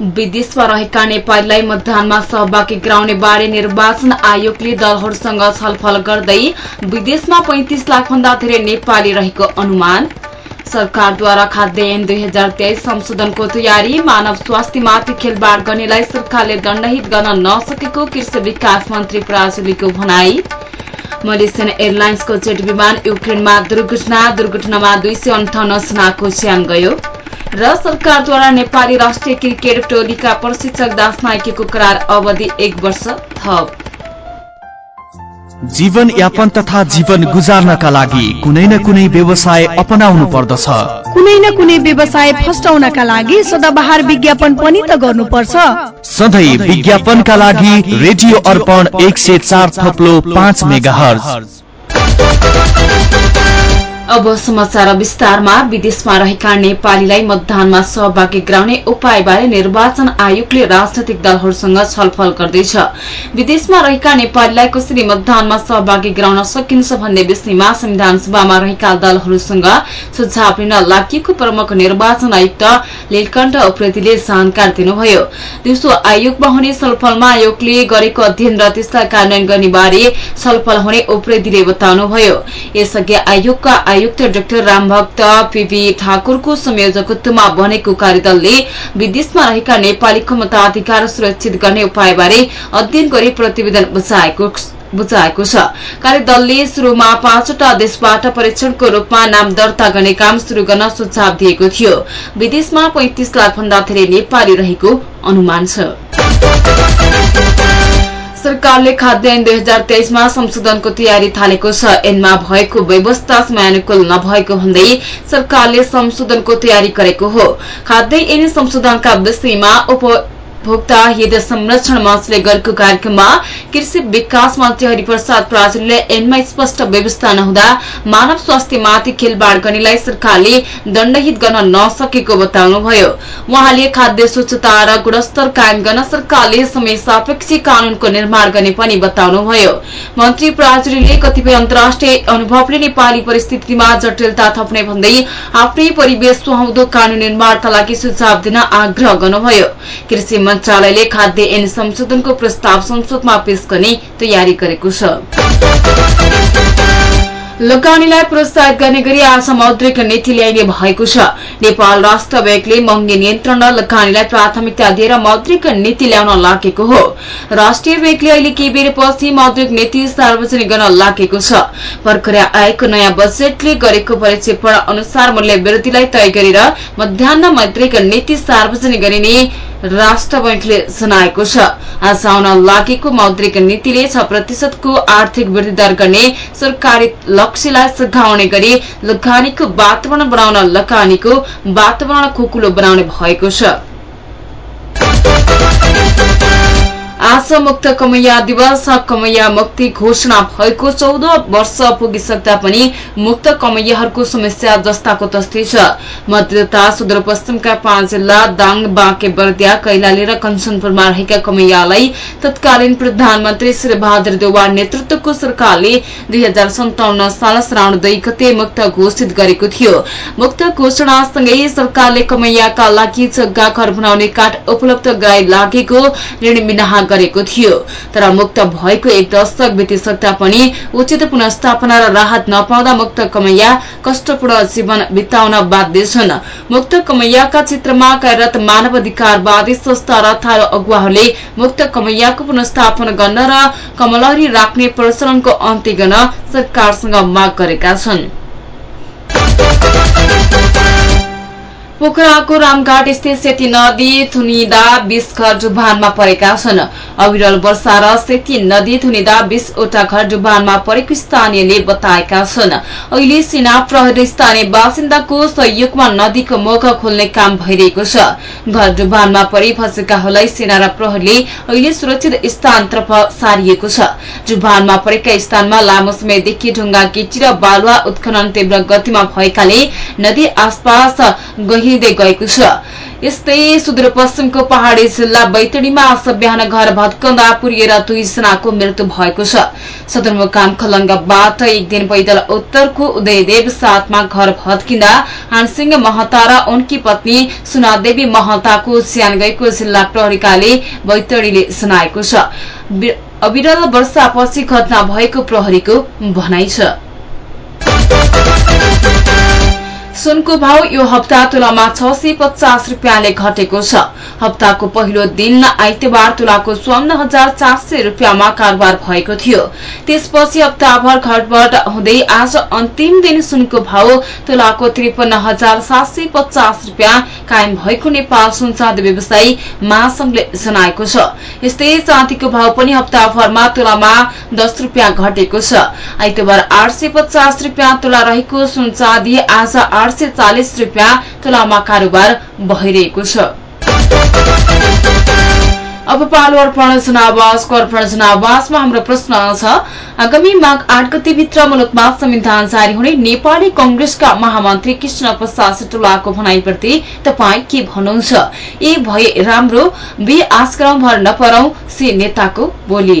विदेशमा रहेका नेपालीलाई मतदानमा सहभागी गराउने बारे निर्वाचन आयोगले दलहरूसँग छलफल गर्दै विदेशमा पैंतिस लाखभन्दा धेरै नेपाली रहेको अनुमान। सरकारद्वारा खाद्यान्न दुई हजार तेइस संशोधनको तयारी मानव स्वास्थ्यमाथि खेलबाड़ गर्नेलाई सरकारले दण्डहित गर्न नसकेको कृषि विकास मन्त्री पराजुलीको भनाई। मलेसियन एयरलाइन्सको जेट विमान युक्रेनमा दुर्घटना दुर्घटनामा दुई सय अन्ठाउन्न जनाको ज्यान गयो। र सरकारद्वारा नेपाली राष्ट्रिय क्रिकेट टोलीका प्रशिक्षक दास नाइकेको करार अवधि एक वर्ष थप जीवन यापन तथा जीवन गुजार्नका लागि कुनै न कुनै व्यवसाय अपनाउनु पर्दछ। कुनै न कुनै व्यवसाय फस्टाउनका लागि सदाबहार विज्ञापन पनि त गर्नुपर्छ। सधैँ विज्ञापनका लागि रेडियो अर्पण एक सय चार थप्लो पाँच मेगा अब समाचार विस्तारमा विदेशमा रहेका नेपालीलाई मतदानमा सहभागी गराउने उपायबारे निर्वाचन आयोगले राजनैतिक दलहरूसँग छलफल गर्दैछ। विदेशमा रहेका नेपालीलाई कसरी मतदानमा सहभागी गराउन सकिन्छ भन्ने विषयमा संविधान सभामा रहेका दलहरूसँग सुझाव लिन लागि प्रमुख निर्वाचन आयुक्त लीलकण्ठ उप्रेतीले जानकारी दिनुभयो। दिउँसो आयोगमा हुने छलफलमा आयोगले गरेको अध्ययन र त्यसलाई कार्यान्वयन गर्ने बारे छलफल हुने उप्रेतीले बताउनुभयो। यसअघि आयोगका आयुक्त डाक्टर रामभक्त पीवी ठाकुरको संयोजकत्वमा बनेको कार्यदलले विदेशमा रहेका नेपालीको मताधिकार सुरक्षित गर्ने उपायबारे अध्ययन गरी प्रतिवेदन बुझाएको छ। कार्यदलले शुरूमा पाँचवटा देशबाट परीक्षणको रूपमा नाम दर्ता गर्ने काम शुरू गर्न सुझाव दिएको थियो। विदेशमा पैंतिस लाख भन्दा धेरै नेपाली रहेको अनुमान छ। सरकारले खाद्यान्न दुई हजार तेइसमा संशोधनको तयारी थालेको छ। एनमा भएको व्यवस्था समयानुकूल नभएको भन्दै सरकारले संशोधनको तयारी गरेको हो। खाद्य ऐन संशोधनका विषयमा उपभोक्ता हित संरक्षण मञ्चले गरेको कार्यक्रममा कृषि विकास मन्त्री हरिप्रसाद पराजुलीले ऐनमा स्पष्ट व्यवस्था नहुँदा मानव स्वास्थ्यमाथि खेलबाड़ गर्नेलाई सरकारले दण्डहित गर्न नसकेको बताउनुभयो। उहाँले खाद्य स्वच्छता र गुणस्तर कायम गर्न सरकारले समय सापेक्षी कानूनको निर्माण गर्ने पनि बताउनुभयो। मन्त्री पराजुलीले कतिपय अन्तर्राष्ट्रिय अनुभवले नेपाली परिस्थितिमा जटिलता थप्ने भन्दै आफ्नै परिवेश सुहाउँदो कानून निर्माणका लागि सुझाव दिन आग्रह गर्नुभयो। मन्त्रालयले खाद्य ऐन संशोधनको प्रस्ताव संसदमा पेश गर्ने तयारी गरेको छ। लगानीलाई प्रोत्साहित गर्ने गरी आज मौद्रिक नीति ल्याइने भएको छ। नेपाल राष्ट्र ब्याङ्कले महँगी नियन्त्रण र लगानीलाई प्राथमिकता दिएर मौद्रिक नीति ल्याउन लागेको हो। राष्ट्रिय ब्याङ्कले अहिले केही बेरपछि मौद्रिक नीति सार्वजनिक गर्न लागेको छ। भर्खरै आएको नयाँ बजेटले गरेको परिक्षेपण अनुसार मूल्य वृद्धिलाई तय गरेर मध्याह मौद्रिक नीति सार्वजनिक गरिने राष्ट्र बैंकले जनाएको छ। आउन लागेको मौद्रिक नीतिले छ प्रतिशतको आर्थिक वृद्धि दर गर्ने सरकारी लक्ष्यलाई सघाउने गरी लगानीको वातावरण बनाउन लगानीको वातावरण खुकुलो बनाउने भएको छ। आज मुक्त कमैया दिवस कमैया मुक्ति घोषणा भएको चौध वर्ष पुगिसक्दा पनि मुक्त कमैयाहरूको समस्या जस्ताको तस्तै छ। मध्य तथा सुदूरपश्चिमका पाँच जिल्ला दाङ बाँके बर्दिया कैलाली र कञ्चनपुरमा रहेका कमैयालाई तत्कालीन प्रधानमन्त्री श्री बहादुर देवार नेतृत्वको सरकारले दुई हजार सन्ताउन्न साल श्रावण दुई गते मुक्त घोषित गरेको थियो। मुक्त घोषणासँगै सरकारले कमैयाका लागि जग्गा घर बनाउने काठ उपलब्ध गराइ लागेको ऋण गरेको थियो। तर मुक्त भएको एक दशक बितिसक्दा पनि उचित पुनस्थापना र राहत नपाउँदा मुक्त कमैया कष्टपूर्ण जीवन बिताउन बाध्य छन्। मुक्त कमैयाका क्षेत्रमा कार्यरत मानव अधिकारवादी संस्था र थारू अगुवाहरूले मुक्त कमैयाको पुनस्थापन गर्न र कमलहरी राख्ने प्रचलनको अन्त्य गर्न सरकारसँग माग गरेका छन्। पोखराको रामघाट स्थित सेती नदी थुनिदा बीस घर डुबानमा परेका छन्। अविरल वर्षा र सेती नदी थुनिदा बीसवटा घर डुबानमा परेको स्थानीयले बताएका छन्। अहिले सेना प्रहरी स्थानीय बासिन्दाको सहयोगमा नदीको मुख खोल्ने काम भइरहेको छ। घर डुबानमा परि फँसेकाहरूलाई सेना र प्रहरीले अहिले सुरक्षित स्थानतर्फ सारिएको छ। डुबानमा परेका स्थानमा लामो समयदेखि ढुङ्गा गिटी र बालुवा उत्खनन तीव्र गतिमा भएकाले नदी आसपास गहिँदै गएको छ। यस्तै सुदूरपश्चिमको पहाड़ी जिल्ला बैतडीमा आज बिहान घर भत्कँदा पुरिएर दुईजनाको मृत्यु भएको छ। सदरमुकाम खलङ्गाबाट एक दिन पैदल उत्तरको उदयदेव साथमा घर भत्किँदा हानसिंह महता र उनकी पत्नी सुनादेवी महताको ज्यान गएको जिल्ला प्रहरीकाले बैतडीले जनाएको छ। अविरल वर्षापछि घटना भएको प्रहरीको भनाइ छ। सुनको भाव यो हप्ता तुलामा छ सय पचास रूपियाँले घटेको छ। हप्ताको पहिलो दिन आइतबार तुलाको चौन्न हजार चार सय रूपियाँमा कारोबार भएको थियो। त्यसपछि हप्ताभर घटबट हुँदै आज अन्तिम दिन सुनको भाव तुलाको त्रिपन्न हजार सात सय पचास रूपियाँ कायम भएको नेपाल सुनचाँदी व्यवसायी महासंघले जनाएको छ। यस्तै चाँदीको भाव पनि हप्ताभरमा तुलामा दस रूपियाँ घटेको छ। आइतबार आठ सय पचास रूपियाँ तुला रहेको सुनचाँदी आज आठ सय चालिस रूपियाँ तुलामा कारोबार भइरहेको छ। अब पालो अर्पण जनावासको अर्पण जनावासमा हाम्रो प्रश्न छ आगामी माघ आठ गतिभित्र मुलुकमा संविधान जारी हुने नेपाली कंग्रेसका महामन्त्री कृष्ण प्रसाद सिटुलाको भनाइप्रति तपाईँ के भन्नुहुन्छ? ए भए राम्रो बी आश्रम भर नपरौ सी नेताको बोली।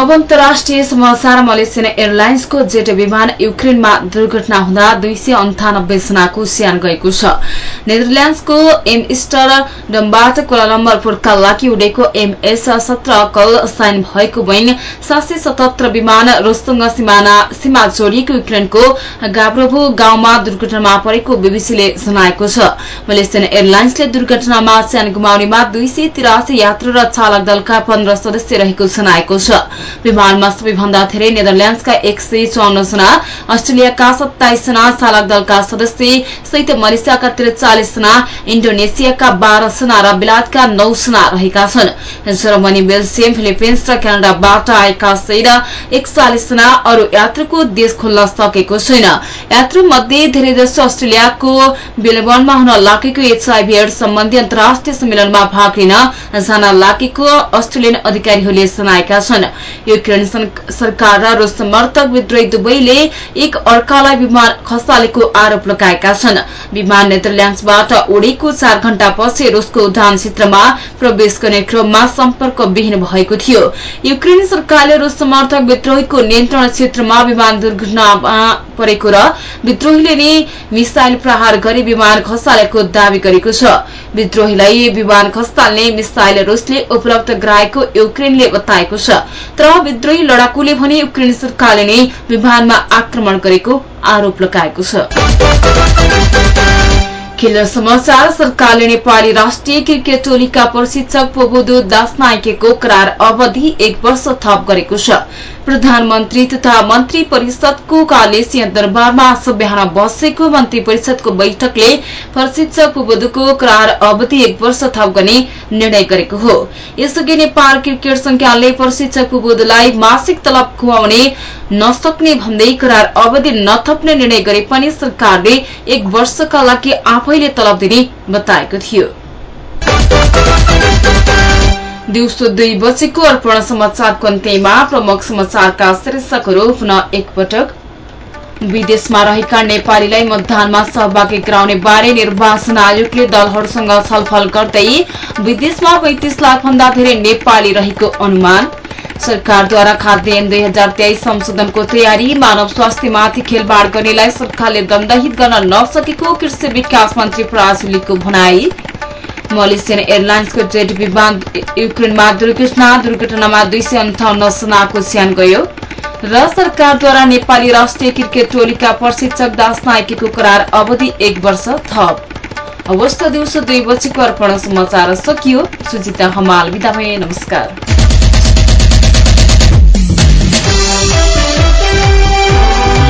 अब अन्तर्राष्ट्रिय समाचार मलेसियन एयरलाइन्सको जेट विमान युक्रेनमा दुर्घटना हुँदा दुई सय अन्ठानब्बे जनाको स्यान गएको छ। नेदरल्याण्डसको एम डमबाट कोलालम्बरपुरका लागि उडेको एमएस सत्र कल साइन भएको बोइङ सात सय सतहत्तर विमान रुससँग सीमा जोडिएको युक्रेनको गाब्रोभो गाउँमा दुर्घटनामा परेको बीबीसीले जनाएको छ। मलेसियन एयरलाइन्सले दुर्घटनामा स्यान गुमाउनेमा दुई यात्रु र चालक दलका पन्ध्र सदस्य रहेको जनाएको छ। विमानमा सबैभन्दा धेरै नेदरल्याण्डसका एक सय चौन्न जना अस्ट्रेलियाका सत्ताइस जना चालक दलका सदस्य सहित मलेसियाका त्रिचालिस जना इण्डोनेसियाका बाह्र जना र बेलायतका नौ जना रहेका छन्। जर्मनी बेल्जियम फिलिपिन्स र क्यानाडाबाट आएका सहित एकचालिस जना अरू यात्रुको देश खोल्न सकेको छैन। यात्रु मध्ये धेरै जसो अस्ट्रेलियाको बेलबर्नमा हुन लागेको एचआईभी एड्स सम्बन्धी अन्तर्राष्ट्रिय सम्मेलनमा भाग लिन जान लागेको अस्ट्रेलियन अधिकारीहरूले जनाएका छन्। युक्रेन सरकार र रूस समर्थक विद्रोही दुवैले एक अर्कालाई विमान खसालेको आरोप लगाएका छन्। विमान नेदरल्याण्डसबाट उडेको चार घण्टापछि रूसको उडान क्षेत्रमा प्रवेश गर्ने क्रममा सम्पर्क विहीन भएको थियो। युक्रेन सरकारले रूस समर्थक विद्रोहीको नियन्त्रण क्षेत्रमा विमान दुर्घटनामा परेको र विद्रोहीले नै मिसाइल प्रहार गरी विमान खसालेको दावी गरेको छ। विद्रोहीलाई विमान खस्ताल्ने मिसाइल रुसले उपलब्ध गराएको युक्रेनले बताएको छ। तर विद्रोही लडाकुले भने युक्रेन सरकारले नै विमानमा आक्रमण गरेको आरोप लगाएको छ। खेल समाचार सरकारले नेपाली राष्ट्रिय क्रिकेट टोलीका प्रशिक्षक पोबोदो दास नायकेको करार अवधि एक वर्ष थप गरेको छ। प्रधानमन्त्री तथा मन्त्री परिषदको कार्य सिंहदरबारमा आज बिहान बसेको मन्त्री परिषदको बैठकले प्रशिक्षक पोबोदोको करार अवधि एक वर्ष थप गर्ने निर्णय गरेको हो। यसअघि नेपाल क्रिकेट संघले प्रशिक्षक पुबोदोलाई मासिक तलब खुवाउने नसक्ने भन्दै करार अवधि नथप्ने निर्णय गरे पनि सरकारले एक वर्षका लागि आफैले तलब दिने बताएको थियो। दिउँसो दुई बजेको अर्पण समाचारको अन्त्यमा प्रमुख समाचारका शीर्षकहरू पुनः एकपटक विदेशमा रहेका नेपालीलाई मतदानमा सहभागी गराउने बारे निर्वाचन आयोगले दलहरूसँग छलफल गर्दै विदेशमा पैंतिस लाख भन्दा धेरै नेपाली रहेको अनुमान। सरकारद्वारा खाद्यान्न दुई हजार तेइस संशोधनको तयारी मानव स्वास्थ्यमाथि खेलबाड़ गर्नेलाई सरकारले दण्डहित गर्न नसकेको कृषि विकास मन्त्री पराजुलीको भनाई। मलेसियन एयरलाइन्सको जेट विमान युक्रेनमा दुर्घटना दुर्घटनामा दुई सय अन्ठाउन्न जनाको स्यान गयो र सरकारद्वारा नेपाली राष्ट्रिय क्रिकेट टोलीका प्रशिक्षक दास नायकीको करार अवधि एक वर्ष थप अवस्था दिउँसो दुई बजेको अर्पण समाचार सकियो सुजिता हमाल भए नमस्कार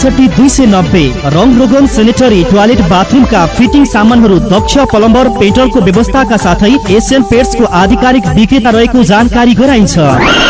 त्रिसठी दुई सय नब्बे। रङ रोगन सेनेटरी टोयलेट बाथरुमका फिटिङ सामानहरू दक्ष प्लम्बर पेट्रोलको व्यवस्थाका साथै एसियन पेट्सको आधिकारिक विक्रेता रहेको जानकारी गराइन्छ।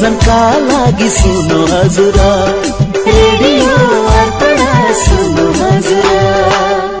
मनोरञ्जनका लागि सुन्नु हजुर। रेडियो अर्पण सुन्नु हजुर।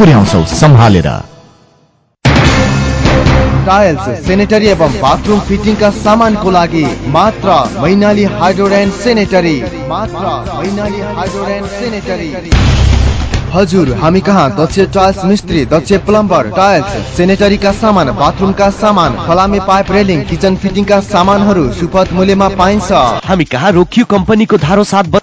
पुर्याउँछौ सम्हालेर। टाइल्स सेनेटरी एवं बाथरूम फिटिङ का सामान को लागि मात्र मैनाली हाइड्रोड एन्ड सेनेटरी मात्र मैनाली हाइड्रोड एन्ड सेनेटरी हजुर हामी कहाँ? दक्ष टाइल्स मिस्त्री दक्ष प्लम्बर टाइल्स सेनेटरीका सामान बाथरुमका सामान फलामे पाइप रेलिङ किचन फिटिङका सामानहरू सुपथ मूल्यमा पाइन्छ। हामी कहाँ रोकियो कम्पनीको धारो साथ